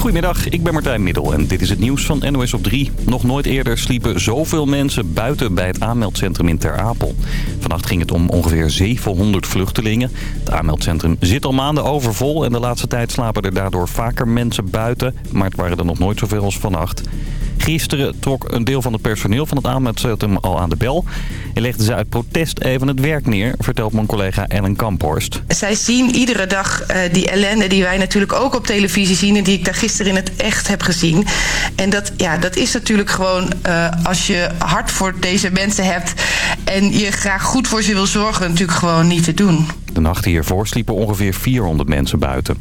Goedemiddag, ik ben Martijn Middel en dit is het nieuws van NOS op 3. Nog nooit eerder sliepen zoveel mensen buiten bij het aanmeldcentrum in Ter Apel. Vannacht ging het om ongeveer 700 vluchtelingen. Het aanmeldcentrum zit al maanden overvol en de laatste tijd slapen er daardoor vaker mensen buiten. Maar het waren er nog nooit zoveel als vannacht. Gisteren trok een deel van het personeel van het aanmeldcentrum al aan de bel. En legden ze uit protest even het werk neer, vertelt mijn collega Ellen Kamphorst. Zij zien iedere dag uh, die ellende die wij natuurlijk ook op televisie zien... en die ik daar gisteren in het echt heb gezien. En dat, ja, dat is natuurlijk gewoon uh, als je hart voor deze mensen hebt... en je graag goed voor ze wil zorgen, natuurlijk gewoon niet te doen. De nacht hiervoor sliepen ongeveer 400 mensen buiten.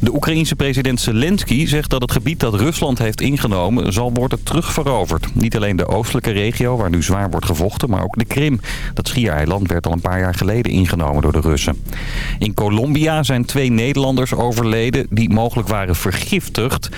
De Oekraïense president Zelensky zegt dat het gebied dat Rusland heeft ingenomen zal worden terugveroverd. Niet alleen de oostelijke regio waar nu zwaar wordt gevochten, maar ook de Krim. Dat schiereiland werd al een paar jaar geleden ingenomen door de Russen. In Colombia zijn twee Nederlanders overleden die mogelijk waren vergiftigd.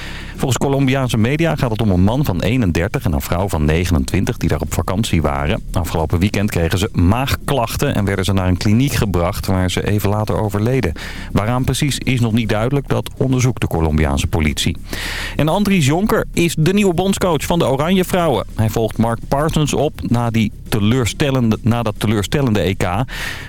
Volgens Colombiaanse media gaat het om een man van 31 en een vrouw van 29 die daar op vakantie waren. Afgelopen weekend kregen ze maagklachten en werden ze naar een kliniek gebracht waar ze even later overleden. Waaraan precies is nog niet duidelijk, dat onderzoekt de Colombiaanse politie. En Andries Jonker is de nieuwe bondscoach van de Oranje Vrouwen. Hij volgt Mark Parsons op na, die teleurstellende, na dat teleurstellende EK.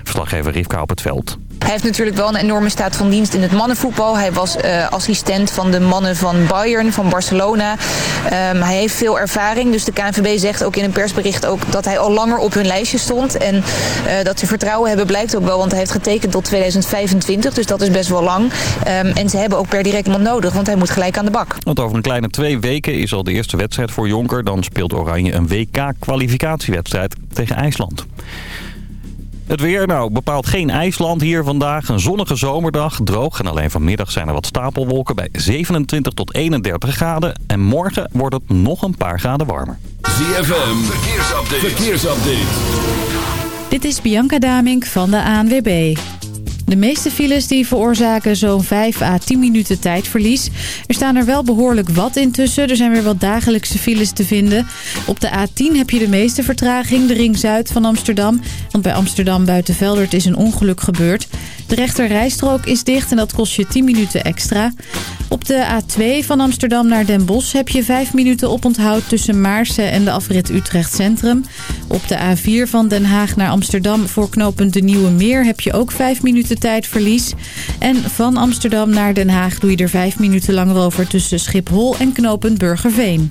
Verslaggever Rivka op het veld. Hij heeft natuurlijk wel een enorme staat van dienst in het mannenvoetbal. Hij was uh, assistent van de mannen van Bayern, van Barcelona. Um, hij heeft veel ervaring. Dus de KNVB zegt ook in een persbericht ook dat hij al langer op hun lijstje stond. En uh, dat ze vertrouwen hebben blijkt ook wel, want hij heeft getekend tot 2025. Dus dat is best wel lang. Um, en ze hebben ook per direct iemand nodig, want hij moet gelijk aan de bak. Want over een kleine twee weken is al de eerste wedstrijd voor Jonker. Dan speelt Oranje een WK-kwalificatiewedstrijd tegen IJsland. Het weer, nou, bepaalt geen IJsland hier vandaag. Een zonnige zomerdag, droog en alleen vanmiddag zijn er wat stapelwolken bij 27 tot 31 graden. En morgen wordt het nog een paar graden warmer. ZFM, verkeersupdate. verkeersupdate. Dit is Bianca Damink van de ANWB. De meeste files die veroorzaken zo'n 5 à 10 minuten tijdverlies. Er staan er wel behoorlijk wat intussen. Er zijn weer wat dagelijkse files te vinden. Op de A10 heb je de meeste vertraging, de ring zuid van Amsterdam. Want bij Amsterdam buiten Veldert is een ongeluk gebeurd. De rechter rijstrook is dicht en dat kost je 10 minuten extra. Op de A2 van Amsterdam naar Den Bosch heb je 5 minuten oponthoud tussen Maarsen en de afrit Utrecht Centrum. Op de A4 van Den Haag naar Amsterdam voor knooppunt De Nieuwe Meer heb je ook 5 minuten tijdverlies. En van Amsterdam naar Den Haag doe je er 5 minuten langer over tussen Schiphol en knooppunt Burgerveen.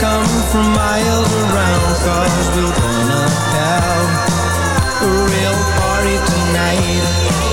Come from miles around. Cause we're gonna have a real party tonight.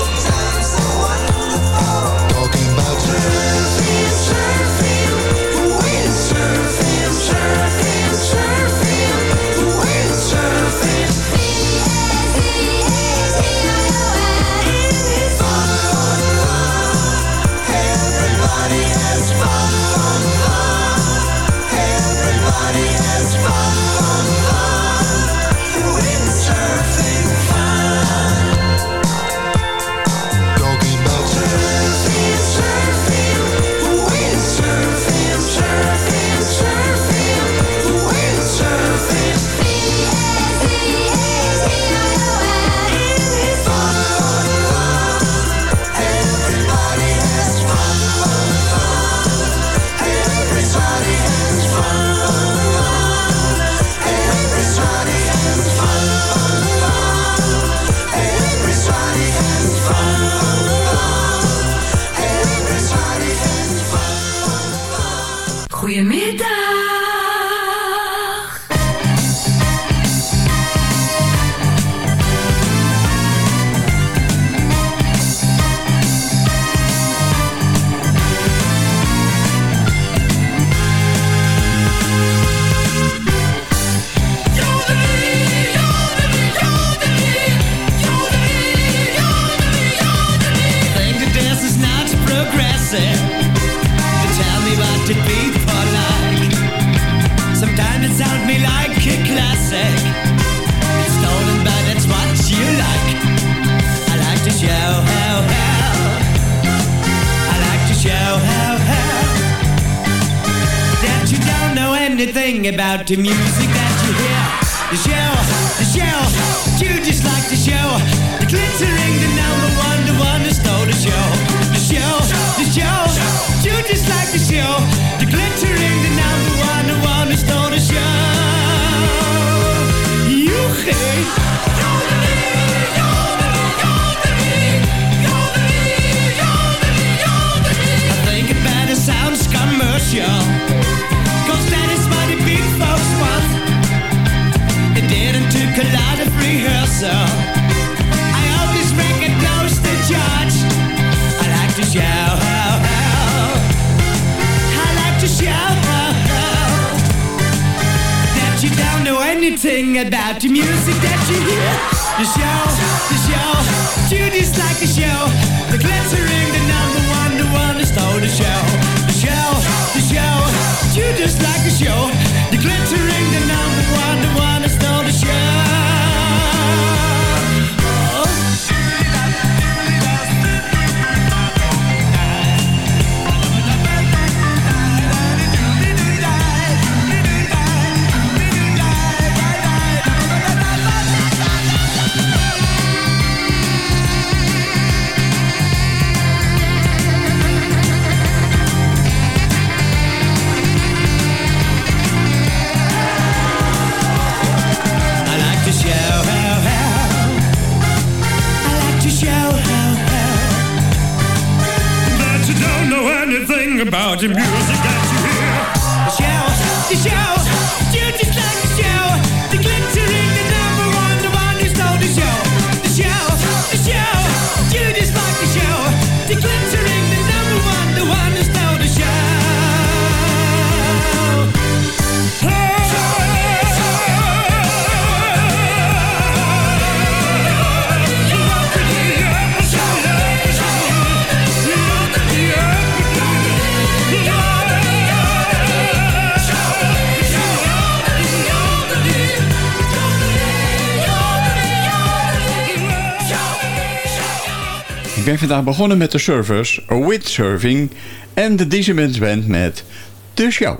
Anything about the music that you hear. The show, the show, you just like the show. The glittering, the number one, the one who stole the show. The show, the show, you just like the show. The glittering, the number one, the one who stole the show. You hate. Commercial. Rehearsal. I always recognize the judge. I like to how. I like to how. That you don't know anything about the music that you hear. The show, the show, you like the show. The glittering, the number one, the one who stole the show. The show, the show, you like the show. The glittering, the number the music Vandaag begonnen met de surfers, windsurfing en de Dizemans Band met De Show.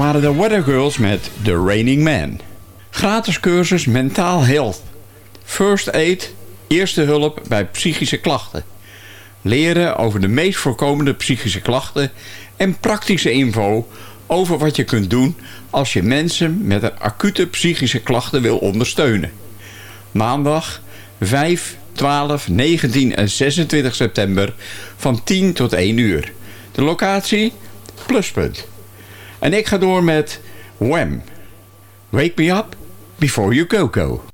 waren de Weather Girls met The Raining Man. Gratis cursus Mentaal Health. First Aid, eerste hulp bij psychische klachten. Leren over de meest voorkomende psychische klachten en praktische info over wat je kunt doen als je mensen met een acute psychische klachten wil ondersteunen. Maandag 5, 12, 19 en 26 september van 10 tot 1 uur. De locatie? Pluspunt. En ik ga door met WEM. Wake me up before you go-go.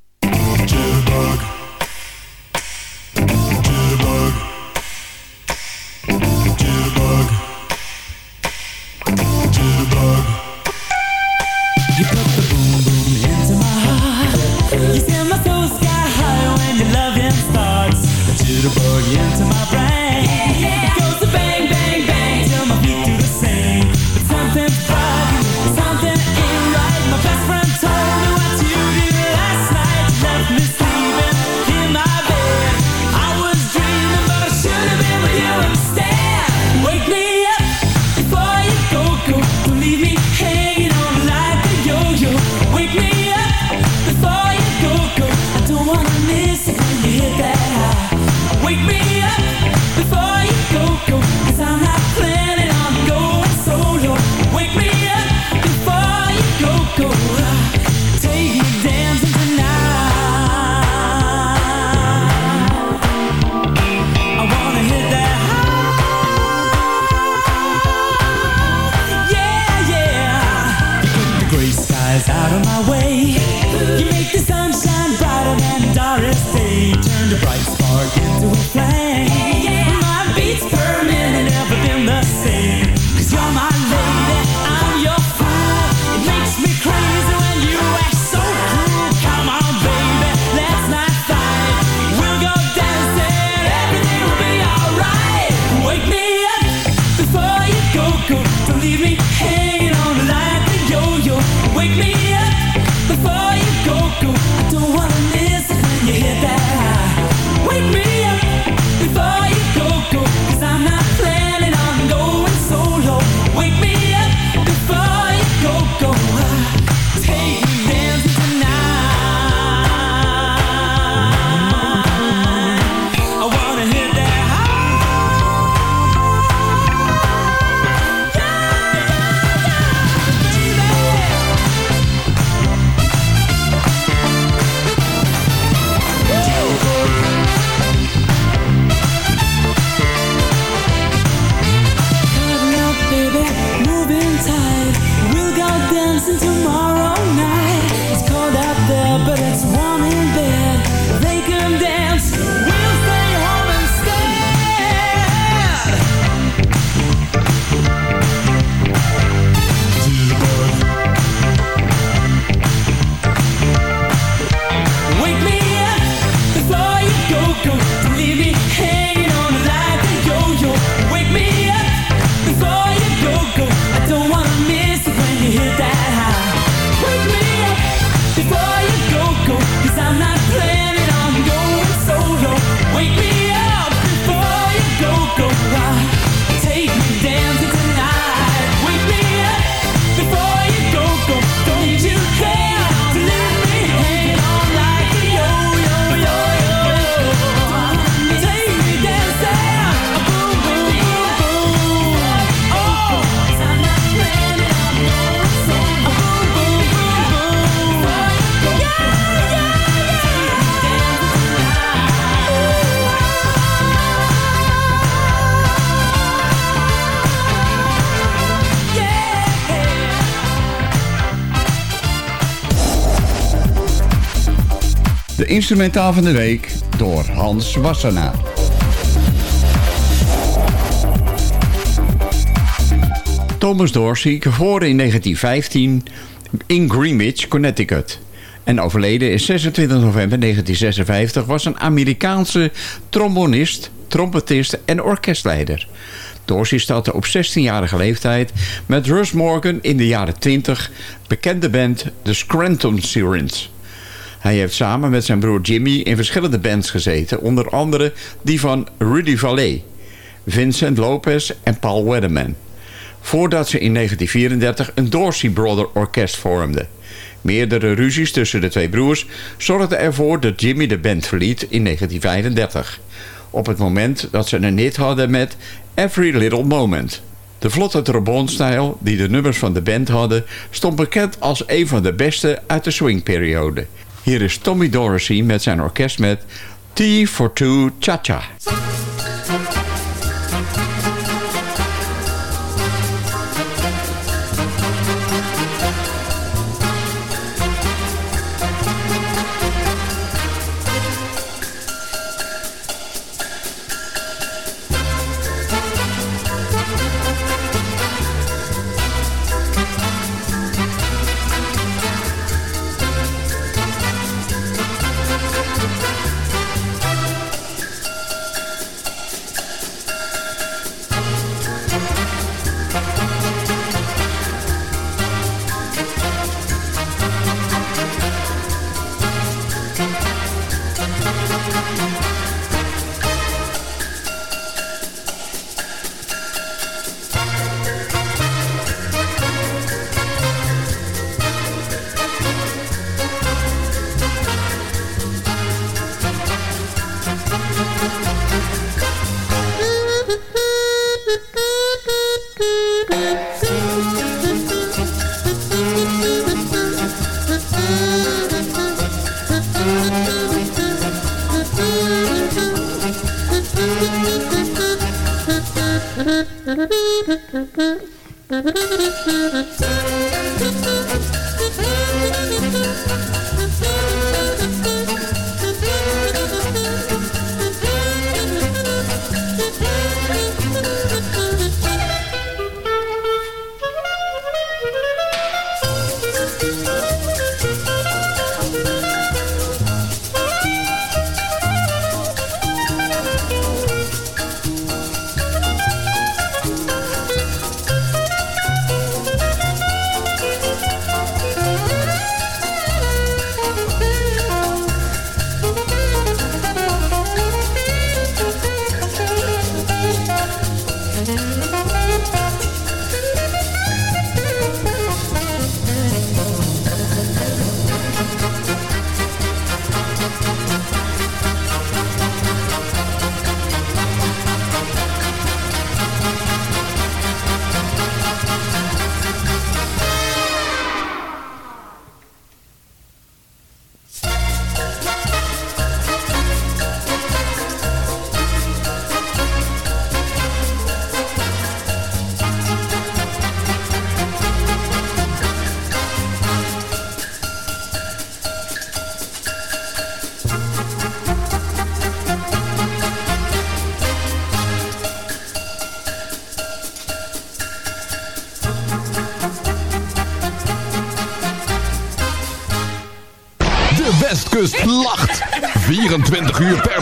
Leave me De instrumentaal van de week door Hans Wassenaar. Thomas Dorsey, geboren in 1915 in Greenwich, Connecticut. En overleden in 26 november 1956 was een Amerikaanse trombonist, trompetist en orkestleider. Dorsey startte op 16-jarige leeftijd met Russ Morgan in de jaren 20 bekende band The Scranton Sirens. Hij heeft samen met zijn broer Jimmy in verschillende bands gezeten, onder andere die van Rudy Vallee, Vincent Lopez en Paul Weatherman. Voordat ze in 1934 een Dorsey Brother Orkest vormden. Meerdere ruzies tussen de twee broers zorgden ervoor dat Jimmy de band verliet in 1935. Op het moment dat ze een hit hadden met Every Little Moment. De vlotte trombonestijl die de nummers van de band hadden... stond bekend als een van de beste uit de swingperiode. Hier is Tommy Dorsey met zijn orkest met T for Two Cha-Cha. 24 uur per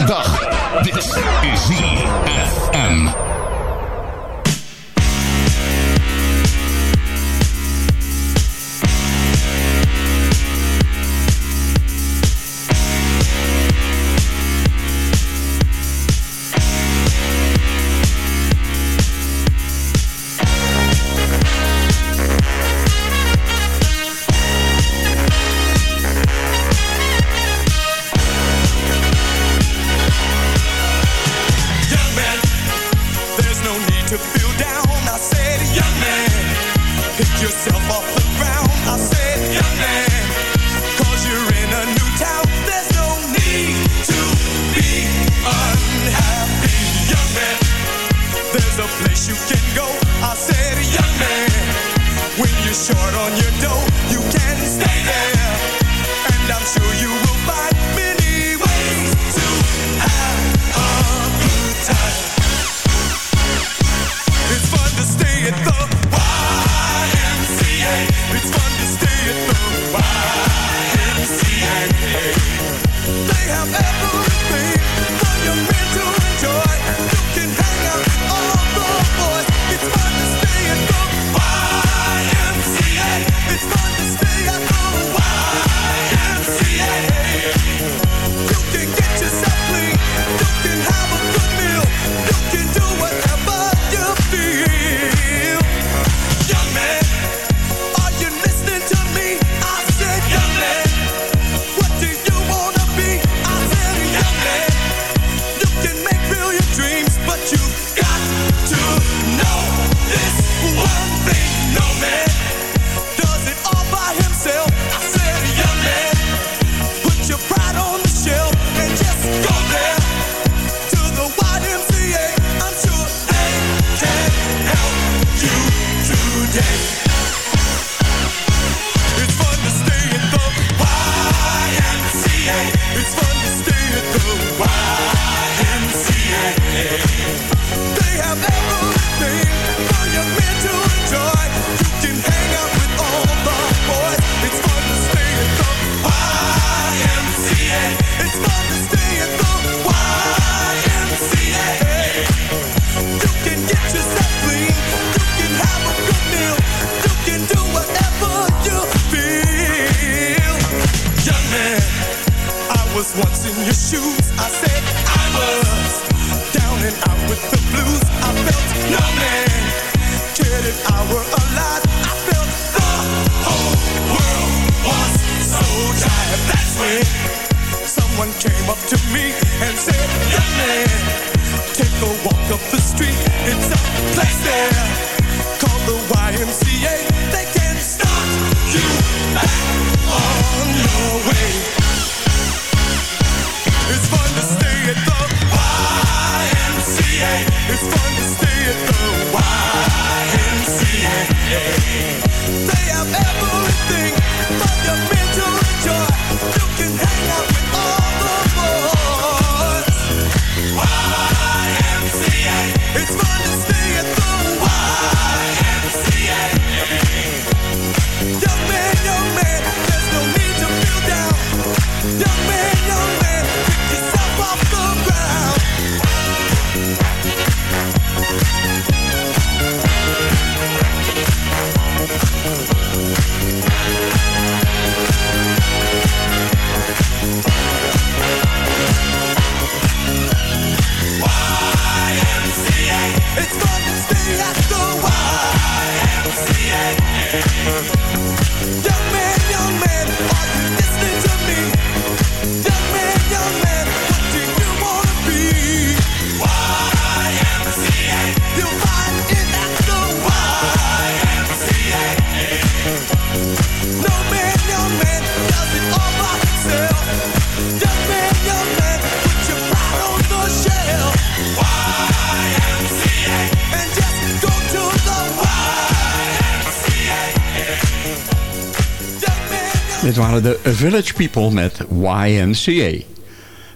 Village People met YMCA.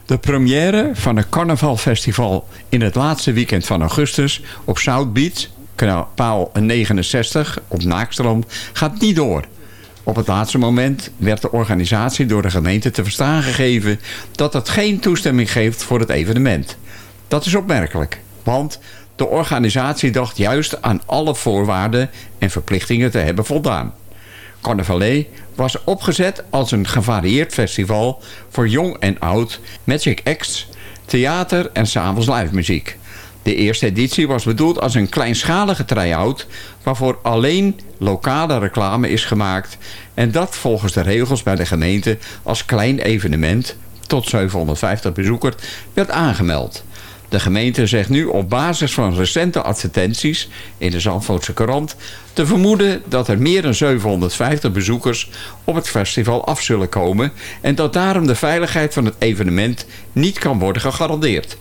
De première van een carnavalfestival in het laatste weekend van augustus op South Beach, kanaal 69 op Naakstroom, gaat niet door. Op het laatste moment werd de organisatie door de gemeente te verstaan gegeven dat het geen toestemming geeft voor het evenement. Dat is opmerkelijk, want de organisatie dacht juist aan alle voorwaarden en verplichtingen te hebben voldaan. Carnavalet was opgezet als een gevarieerd festival voor jong en oud, magic acts, theater en s'avonds live muziek. De eerste editie was bedoeld als een kleinschalige try-out... waarvoor alleen lokale reclame is gemaakt... en dat volgens de regels bij de gemeente als klein evenement... tot 750 bezoekers werd aangemeld. De gemeente zegt nu op basis van recente advertenties in de Zandvoortse krant... te vermoeden dat er meer dan 750 bezoekers op het festival af zullen komen... en dat daarom de veiligheid van het evenement niet kan worden gegarandeerd.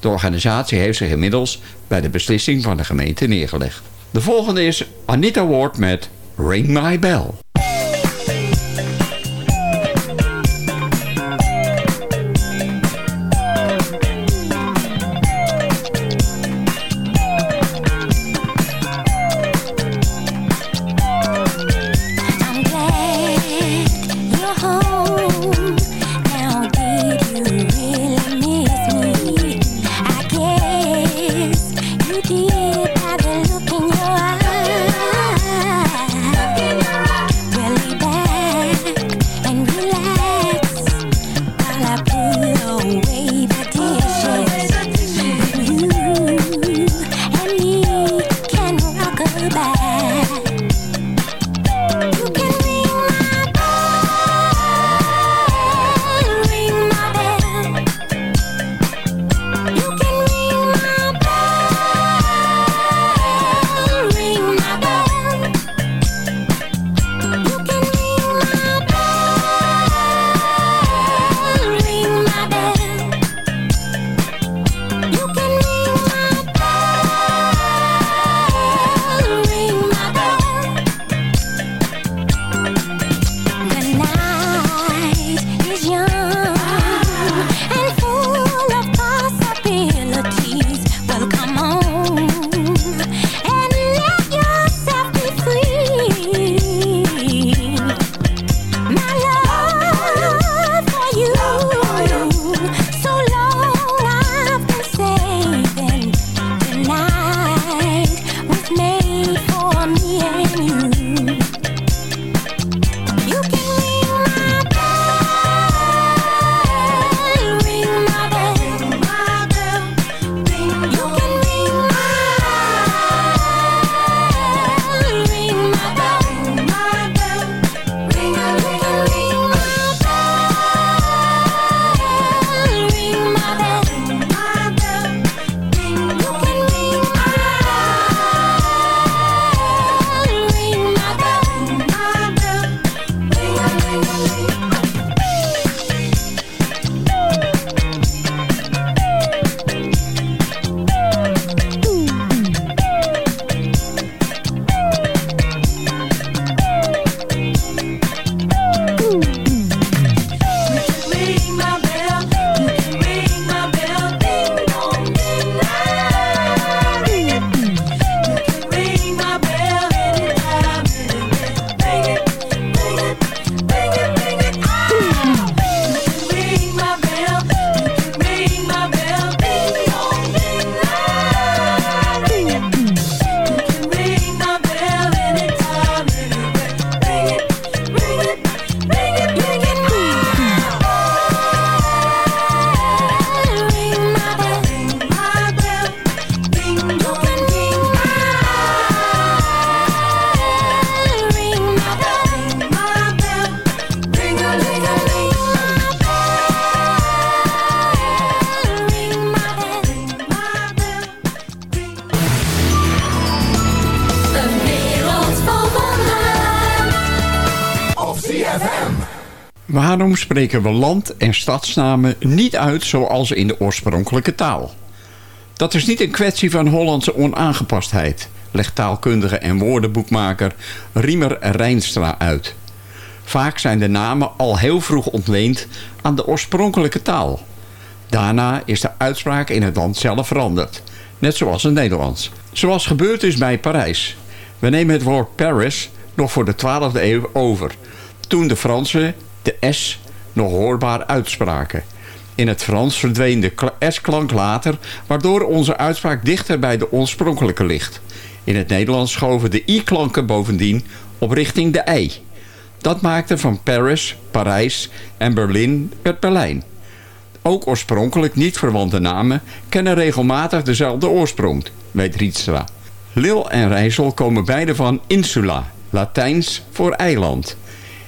De organisatie heeft zich inmiddels bij de beslissing van de gemeente neergelegd. De volgende is Anita Ward met Ring My Bell. Spreken we land- en stadsnamen niet uit zoals in de oorspronkelijke taal? Dat is niet een kwestie van Hollandse onaangepastheid, legt taalkundige en woordenboekmaker Riemer Rijnstra uit. Vaak zijn de namen al heel vroeg ontleend aan de oorspronkelijke taal. Daarna is de uitspraak in het land zelf veranderd, net zoals het Nederlands. Zoals gebeurd is bij Parijs. We nemen het woord Paris nog voor de 12e eeuw over. Toen de Fransen de S nog hoorbaar uitspraken. In het Frans verdween de kla- S-klank later, waardoor onze uitspraak dichter bij de oorspronkelijke ligt. In het Nederlands schoven de I-klanken bovendien op richting de I. Dat maakte van Paris, Parijs en Berlin het Berlijn. Ook oorspronkelijk niet verwante namen kennen regelmatig dezelfde oorsprong, weet Rietstra. Lil en Rijssel komen beide van insula, Latijns voor eiland.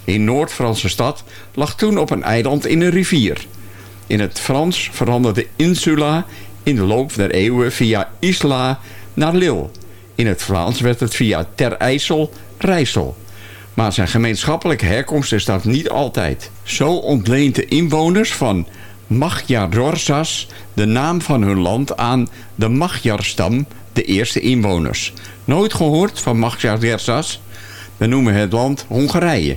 In Noord-Franse stad lag toen op een eiland in een rivier. In het Frans veranderde insula in de loop der eeuwen via isla naar Lille. In het Vlaams werd het via Ter IJssel Rijssel. Maar zijn gemeenschappelijke herkomst is dat niet altijd. Zo ontleent de inwoners van Magyarorsas de naam van hun land aan de Magyarstam, de eerste inwoners. Nooit gehoord van Magyarorsas? We noemen het land Hongarije,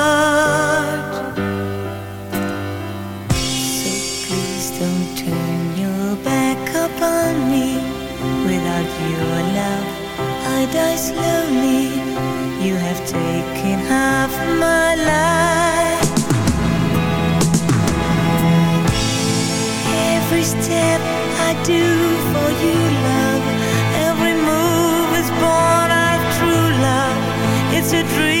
Die slowly. You have taken half my life. Every step I do for you, love. Every move is born of true love. It's a dream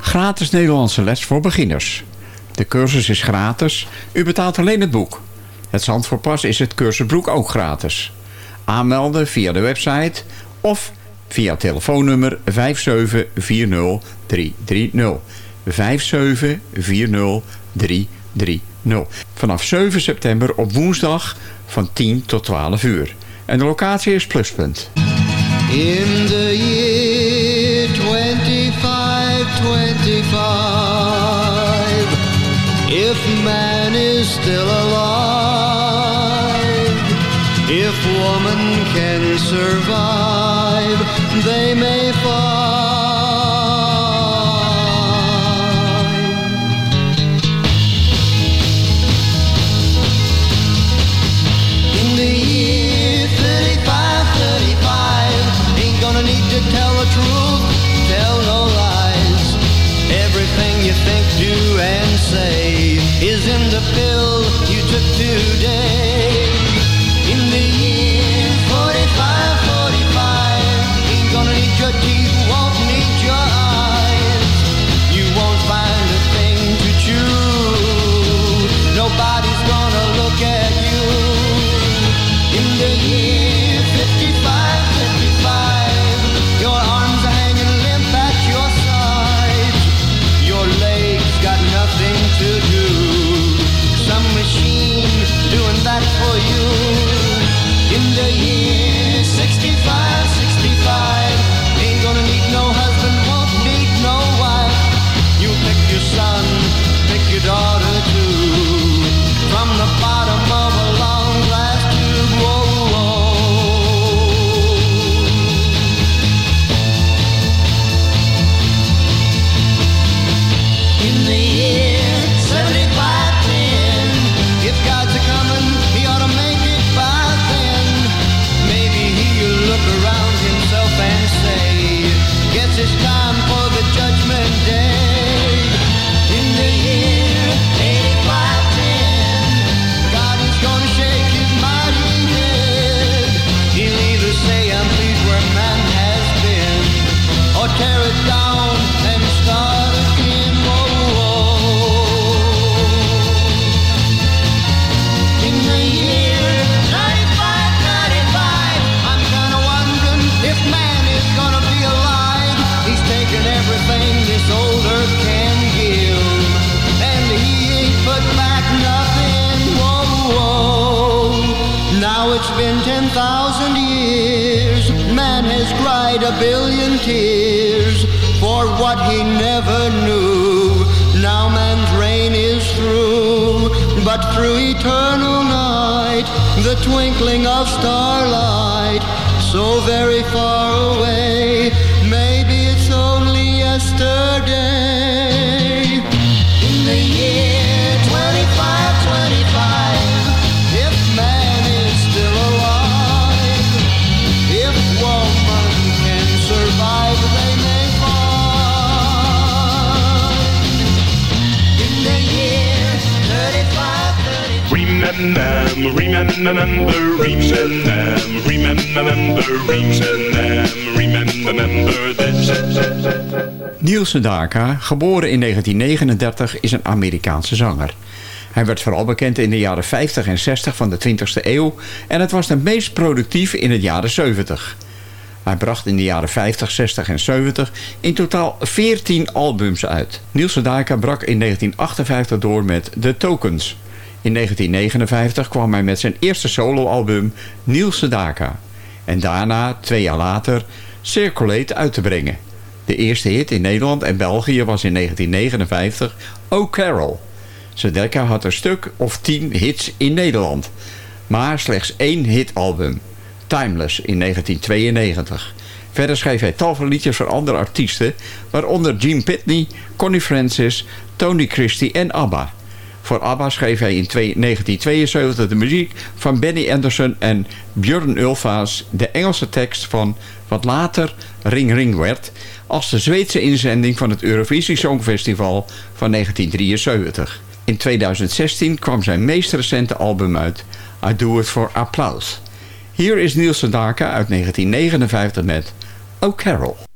Gratis Nederlandse les voor beginners. De cursus is gratis. U betaalt alleen het boek. Het Zandvoortpas is het cursusboek ook gratis. Aanmelden via de website of via telefoonnummer 5740330. 5740330. Vanaf 7 september op woensdag van 10 tot 12 uur. En de locatie is Pluspunt. In year 2525, if man is still alive, if woman can survive, they may find. And say is in the pill you took today. Sedaka, geboren in 1939, is een Amerikaanse zanger. Hij werd vooral bekend in de jaren 50 en 60 van de 20e eeuw... en het was de meest productief in de jaren 70. Hij bracht in de jaren 50, 60 en 70 in totaal 14 albums uit. Niels Sedaka brak in 1958 door met The Tokens. In 1959 kwam hij met zijn eerste soloalbum Niels Sedaka. En daarna, twee jaar later, Circulate uit te brengen. De eerste hit in Nederland en België was in 1959 Oh Carol. Sedaka had een stuk of tien hits in Nederland. Maar slechts één hitalbum. Timeless in 1992. Verder schreef hij tal van liedjes voor andere artiesten... waaronder Gene Pitney, Connie Francis, Tony Christie en ABBA. Voor ABBA schreef hij in twee- 1972 de muziek van Benny Anderson en Björn Ulvaas... de Engelse tekst van wat later Ring Ring werd... als de Zweedse inzending van het Eurovisie Songfestival van 1973. In 2016 kwam zijn meest recente album uit, I Do It For Applause. Hier is Niels Sedaka uit 1959 met Oh Carol.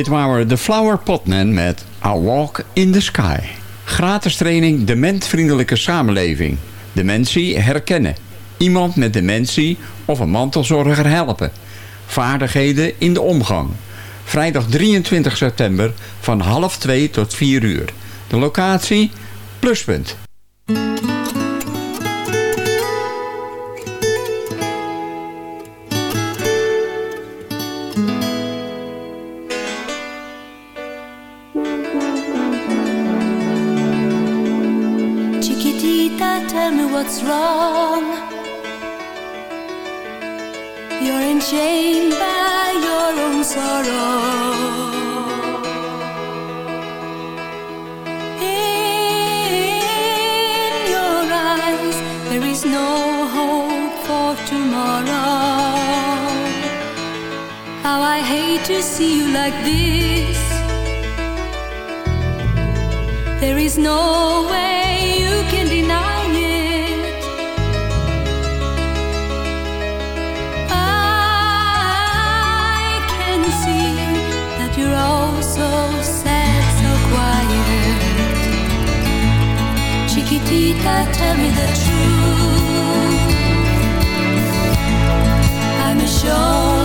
Dit waren de Flower Potman met A Walk in the Sky. Gratis training dementvriendelijke samenleving. Dementie herkennen. Iemand met dementie of een mantelzorger helpen. Vaardigheden in de omgang. Vrijdag 23 september van half 2 tot 4 uur. De locatie Pluspunt. what's wrong. You're enchained by your own sorrow. In your eyes, there is no hope for tomorrow. How I hate to see you like this. There is no way. show.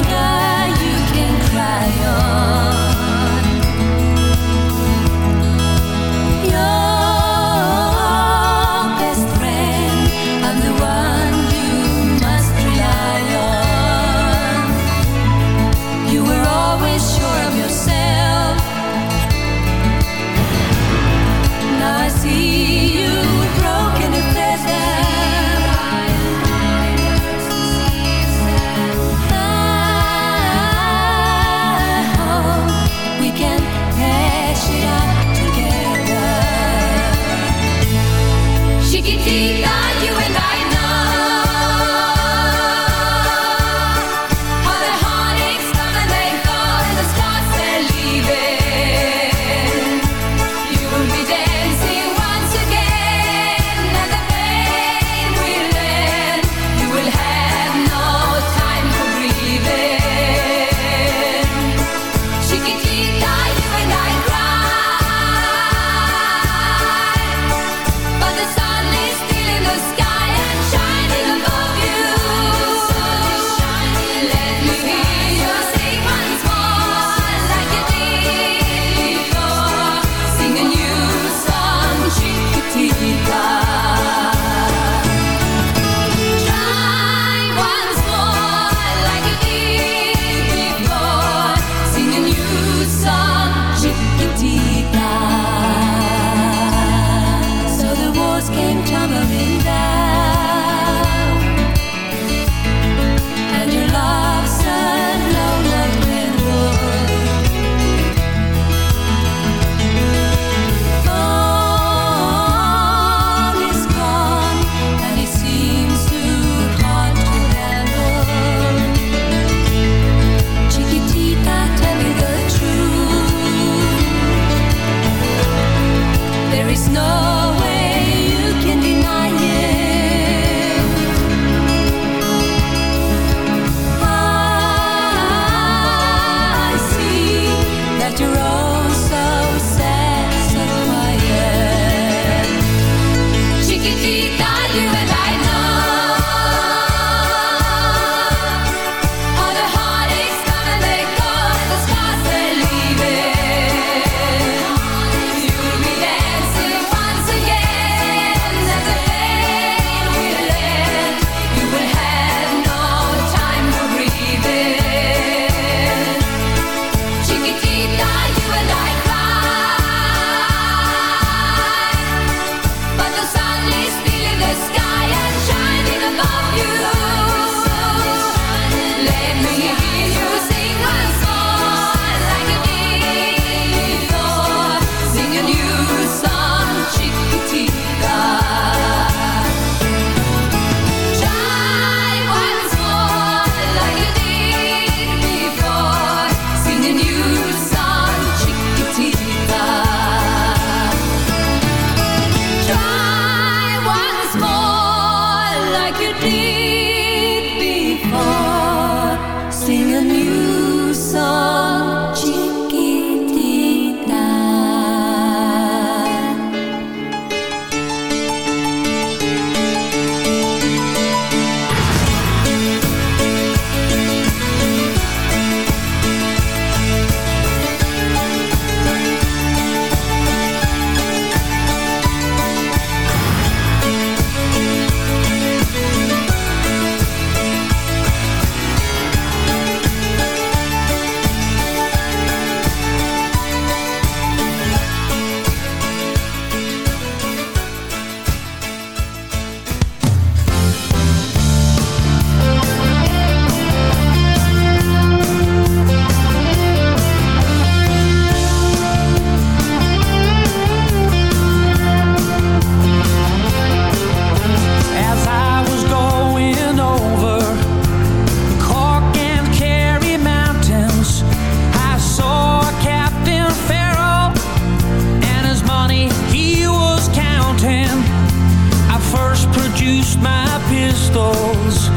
Produced my pistols,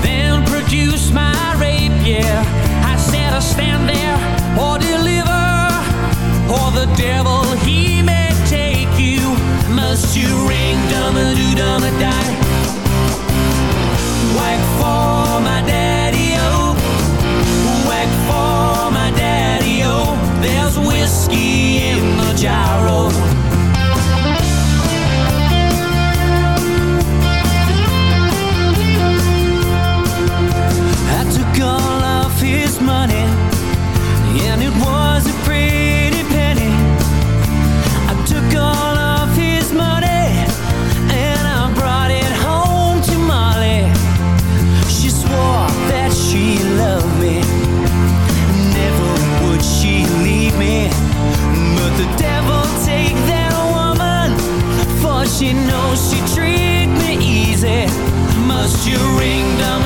then produced my rapier. I said I stand there or deliver, or the devil he may take you. Must you ring dum a doo dum die? Whack for my daddy oh, whack for my daddy oh. There's whiskey in the gyro. Ring dum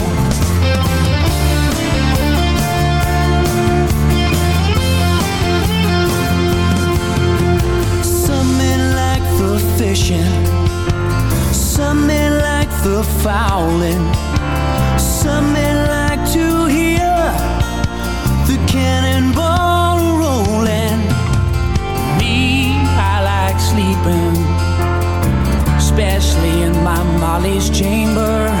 Fishing, some men like the fowling, some men like to hear the cannonball rolling. Me, I like sleeping, especially in my Molly's chamber.